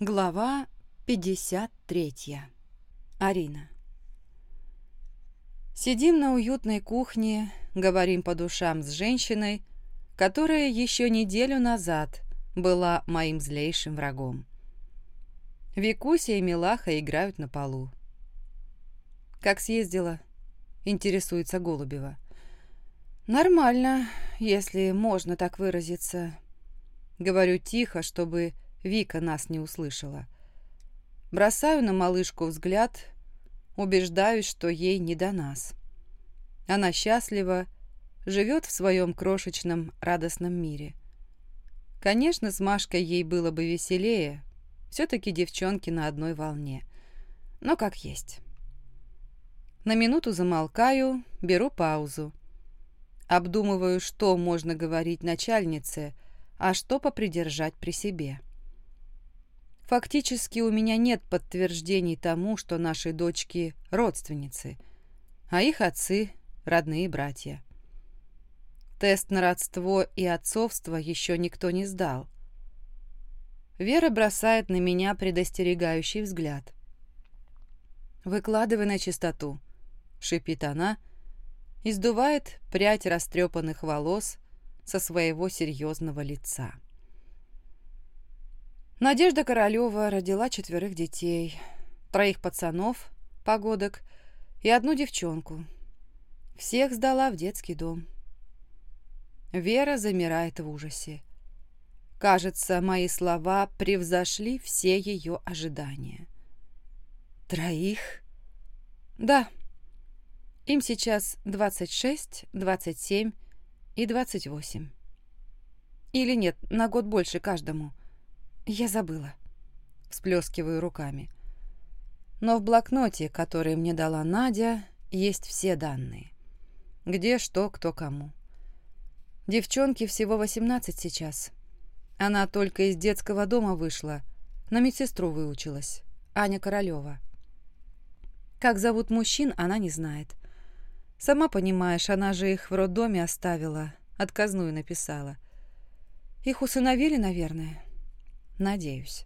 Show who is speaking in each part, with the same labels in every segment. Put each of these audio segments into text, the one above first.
Speaker 1: Глава 53. Арина. Сидим на уютной кухне, говорим по душам с женщиной, которая еще неделю назад была моим злейшим врагом. Викуся и Милаха играют на полу. «Как съездила?» — интересуется Голубева. «Нормально, если можно так выразиться». Говорю тихо, чтобы Вика нас не услышала. Бросаю на малышку взгляд, убеждаюсь, что ей не до нас. Она счастлива, живет в своем крошечном радостном мире. Конечно, с Машкой ей было бы веселее, все-таки девчонки на одной волне. Но как есть. На минуту замолкаю, беру паузу. Обдумываю, что можно говорить начальнице, а что попридержать при себе. Фактически у меня нет подтверждений тому, что наши дочки – родственницы, а их отцы – родные братья. Тест на родство и отцовство еще никто не сдал. Вера бросает на меня предостерегающий взгляд. «Выкладывай на чистоту», — шипит она, издувает прядь растрепанных волос со своего серьезного лица. Надежда Королева родила четверых детей, троих пацанов, погодок и одну девчонку. Всех сдала в детский дом. Вера замирает в ужасе. Кажется, мои слова превзошли все ее ожидания. Троих? Да. Им сейчас 26, 27 и 28. Или нет, на год больше каждому. Я забыла. Всплескиваю руками. Но в блокноте, который мне дала Надя, есть все данные. Где, что, кто, кому. Девчонке всего 18 сейчас. Она только из детского дома вышла, на медсестру выучилась. Аня Королева. Как зовут мужчин, она не знает. Сама понимаешь, она же их в роддоме оставила, отказную написала. Их усыновили, наверное. Надеюсь.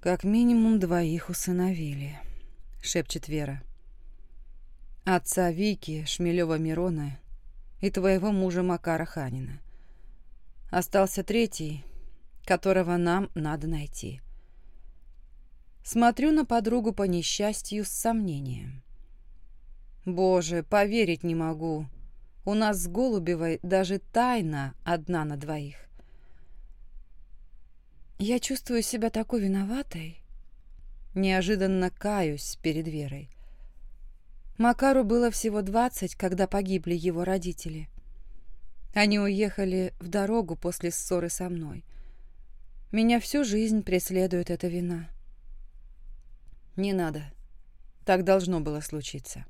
Speaker 1: «Как минимум двоих усыновили», — шепчет Вера. «Отца Вики, Шмелева Мирона и твоего мужа Макара Ханина. Остался третий, которого нам надо найти». Смотрю на подругу по несчастью с сомнением. «Боже, поверить не могу. У нас с Голубевой даже тайна одна на двоих. Я чувствую себя такой виноватой. Неожиданно каюсь перед Верой. Макару было всего двадцать, когда погибли его родители. Они уехали в дорогу после ссоры со мной. Меня всю жизнь преследует эта вина. Не надо. Так должно было случиться.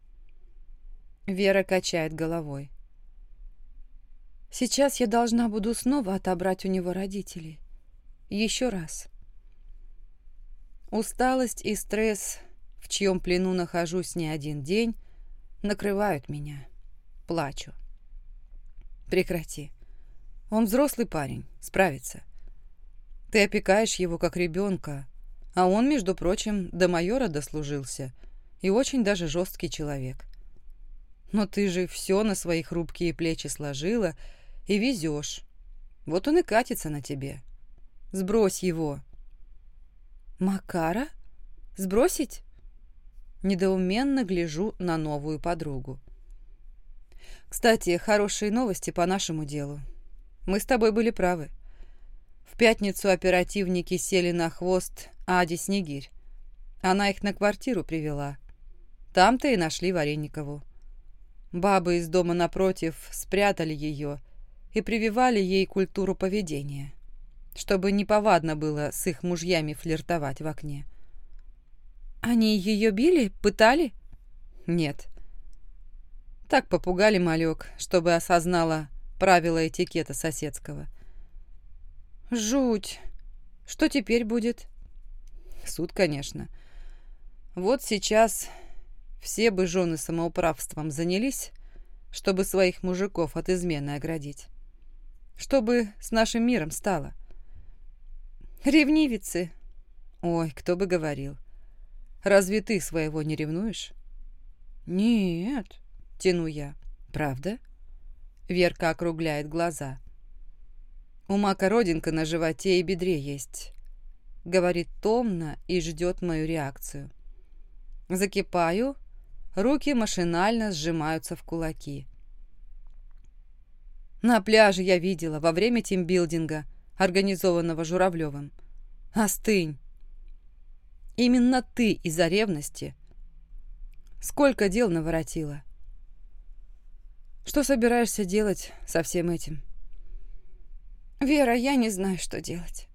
Speaker 1: Вера качает головой. Сейчас я должна буду снова отобрать у него родителей. Еще раз. Усталость и стресс, в чьем плену нахожусь не один день, накрывают меня. Плачу. Прекрати. Он взрослый парень, справится. Ты опекаешь его как ребенка, а он, между прочим, до майора дослужился и очень даже жесткий человек. Но ты же все на свои хрупкие плечи сложила и везешь. Вот он и катится на тебе. Сбрось его». «Макара? Сбросить?» Недоуменно гляжу на новую подругу. «Кстати, хорошие новости по нашему делу. Мы с тобой были правы. В пятницу оперативники сели на хвост Ади Снегирь. Она их на квартиру привела. Там-то и нашли Вареникову. Бабы из дома напротив спрятали ее и прививали ей культуру поведения чтобы неповадно было с их мужьями флиртовать в окне. «Они ее били? Пытали?» «Нет». Так попугали малек, чтобы осознала правила этикета соседского. «Жуть! Что теперь будет?» «Суд, конечно. Вот сейчас все бы жены самоуправством занялись, чтобы своих мужиков от измены оградить. Чтобы с нашим миром стало. Ревнивицы.
Speaker 2: Ой, кто бы говорил. Разве ты своего не ревнуешь?
Speaker 1: Нет,
Speaker 2: тяну я. Правда? Верка округляет глаза. У мака родинка на животе и бедре есть. Говорит томно и ждет мою реакцию. Закипаю, руки машинально сжимаются в кулаки. На пляже я видела во время тимбилдинга, организованного Журавлевым. Остынь. Именно ты из-за ревности. Сколько дел наворотила. Что собираешься делать со всем этим?
Speaker 1: Вера, я не знаю, что делать.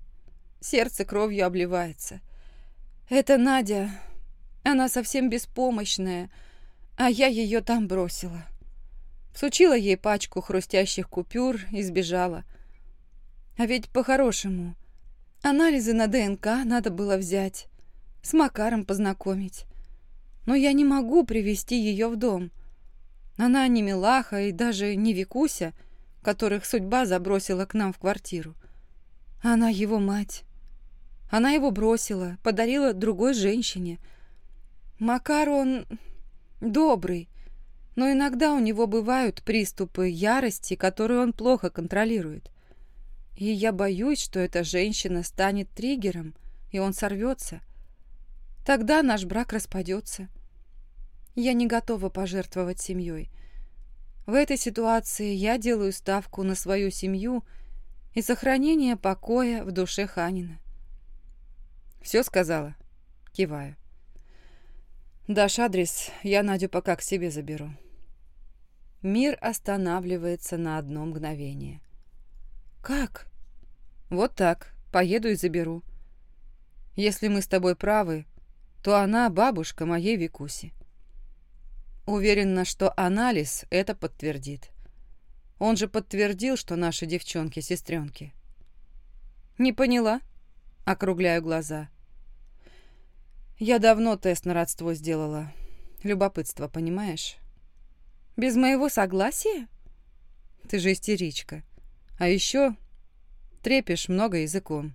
Speaker 1: Сердце кровью обливается. Это Надя. Она совсем беспомощная, а я ее там бросила. Всучила ей пачку хрустящих купюр и сбежала. А ведь по-хорошему. Анализы на ДНК надо было взять. С Макаром познакомить. Но я не могу привести ее в дом. Она не Милаха и даже не Викуся, которых судьба забросила к нам в квартиру. Она его мать. Она его бросила, подарила другой женщине. Макар, он добрый, но иногда у него бывают приступы ярости, которые он плохо контролирует. И я боюсь, что эта женщина станет триггером, и он сорвется. Тогда наш брак распадется. Я не готова пожертвовать семьей. В этой ситуации я делаю ставку на свою семью и сохранение покоя в душе Ханина.
Speaker 2: «Все сказала?» Киваю. «Дашь адрес, я Надю пока к себе заберу». Мир останавливается на одно мгновение.
Speaker 1: «Как?»
Speaker 2: «Вот так. Поеду и заберу. Если мы с тобой правы, то она бабушка моей Викуси. Уверена, что анализ это подтвердит. Он же подтвердил, что наши девчонки сестренки.
Speaker 1: «Не поняла?» — округляю глаза. «Я давно тест на родство сделала. Любопытство, понимаешь?» Без моего согласия?
Speaker 2: Ты же истеричка. А еще трепишь много языком.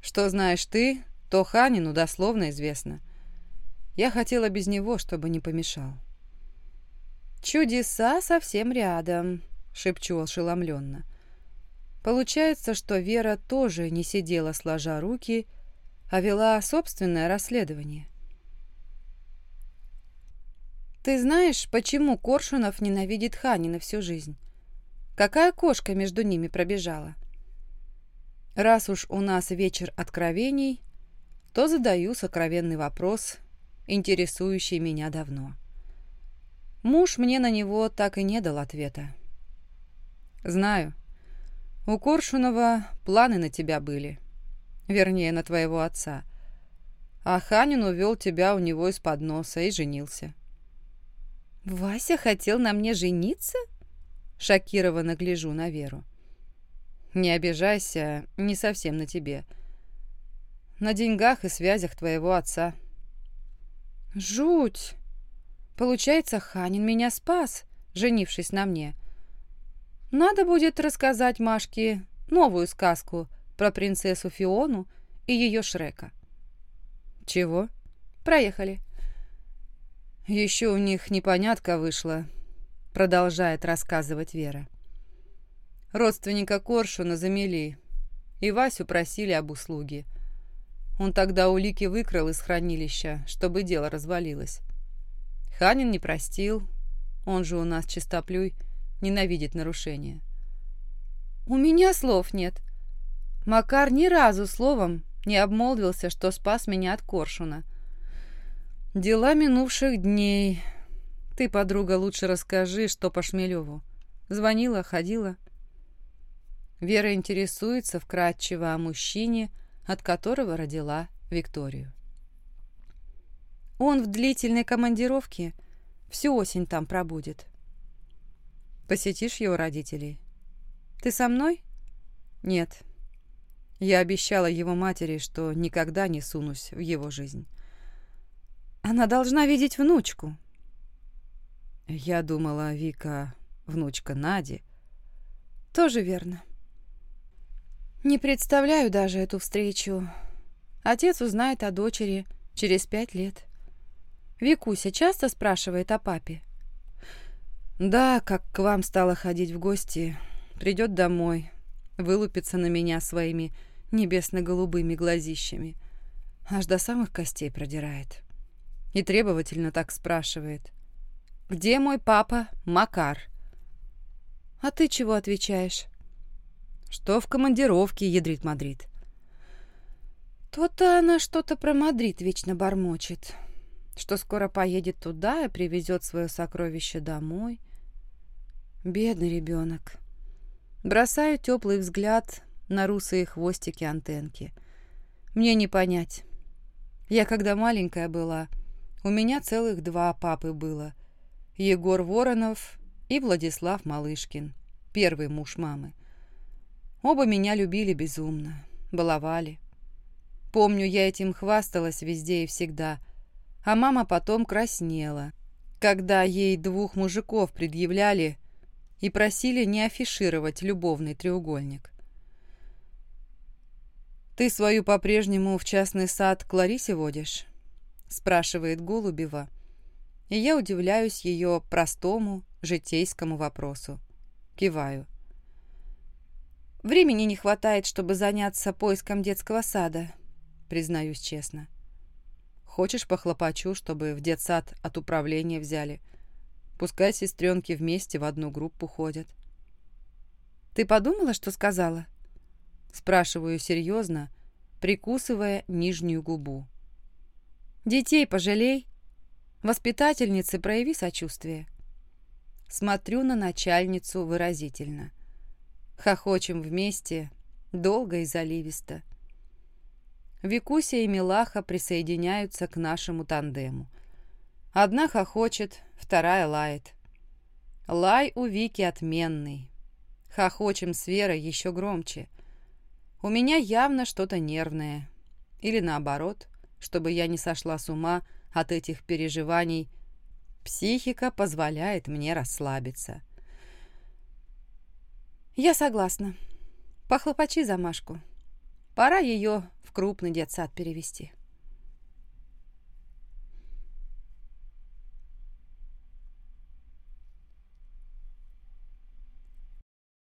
Speaker 2: Что знаешь ты, то Ханину дословно известно. Я хотела без него, чтобы не помешал.
Speaker 1: «Чудеса совсем рядом», — шепчу ошеломленно. Получается, что Вера тоже не сидела сложа руки, а вела собственное расследование. Ты знаешь, почему Коршунов ненавидит Ханина всю жизнь? Какая кошка между ними пробежала? Раз уж у нас вечер откровений, то задаю сокровенный вопрос, интересующий меня давно. Муж мне на него так и не дал ответа.
Speaker 2: Знаю. У Коршунова планы на тебя были. Вернее, на твоего отца. А Ханин увел тебя у него из-под носа и женился.
Speaker 1: «Вася хотел на мне жениться?» Шокированно гляжу на Веру.
Speaker 2: «Не обижайся, не совсем на тебе. На деньгах и связях твоего отца».
Speaker 1: «Жуть! Получается, Ханин меня спас, женившись на мне. Надо будет рассказать Машке новую сказку про принцессу Фиону и ее Шрека».
Speaker 2: «Чего?»
Speaker 1: «Проехали».
Speaker 2: Еще у них непонятка вышла, продолжает рассказывать Вера. Родственника Коршуна замели, и Васю просили об услуге. Он тогда улики выкрал из хранилища, чтобы дело развалилось. Ханин не простил, он же у нас чистоплюй, ненавидит нарушения.
Speaker 1: «У меня слов нет. Макар ни разу словом не обмолвился, что спас меня от Коршуна.
Speaker 2: Дела минувших дней. Ты, подруга, лучше расскажи, что по Шмелеву. Звонила, ходила. Вера интересуется вкратчиво о мужчине, от которого родила Викторию.
Speaker 1: Он в длительной командировке. Всю осень там пробудет.
Speaker 2: Посетишь его родителей?
Speaker 1: Ты со мной?
Speaker 2: Нет. Я обещала его матери, что никогда не сунусь в его жизнь.
Speaker 1: Она должна видеть внучку.
Speaker 2: Я думала, Вика — внучка Нади.
Speaker 1: Тоже верно. Не представляю даже эту встречу. Отец узнает о дочери через пять лет. Викуся часто спрашивает о папе?
Speaker 2: Да, как к вам стала ходить в гости, придет домой, вылупится на меня своими небесно-голубыми глазищами. Аж до самых костей продирает. И требовательно так спрашивает. «Где мой папа Макар?»
Speaker 1: «А ты чего отвечаешь?»
Speaker 2: «Что в командировке ядрит Мадрид?»
Speaker 1: То-то она что-то про Мадрид вечно бормочет что скоро поедет туда и привезет свое сокровище домой. Бедный ребенок. Бросаю теплый взгляд на русые хвостики антенки. Мне не понять. Я когда маленькая была, у меня целых два папы было. Егор Воронов и Владислав Малышкин, первый муж мамы. Оба меня любили безумно, баловали. Помню, я этим хвасталась везде и всегда – а мама потом краснела, когда ей двух мужиков предъявляли и просили не афишировать любовный треугольник. «Ты свою по-прежнему в частный сад к Ларисе водишь?» – спрашивает Голубева, и я удивляюсь ее простому житейскому вопросу. Киваю. «Времени не хватает, чтобы заняться поиском детского сада», признаюсь честно. Хочешь, похлопочу, чтобы в детсад от управления взяли. Пускай сестренки вместе в одну группу ходят. Ты подумала, что сказала? Спрашиваю серьезно, прикусывая нижнюю губу. Детей пожалей. Воспитательницы прояви сочувствие. Смотрю на начальницу выразительно. Хохочем вместе, долго и заливисто. Викуся и Милаха присоединяются к нашему тандему. Одна хохочет, вторая лает. Лай у Вики отменный. Хохочем с Верой еще громче. У меня явно что-то нервное. Или наоборот, чтобы я не сошла с ума от этих переживаний, психика позволяет мне расслабиться. Я согласна. Похлопочи за Машку. Пора ее в крупный детсад перевести.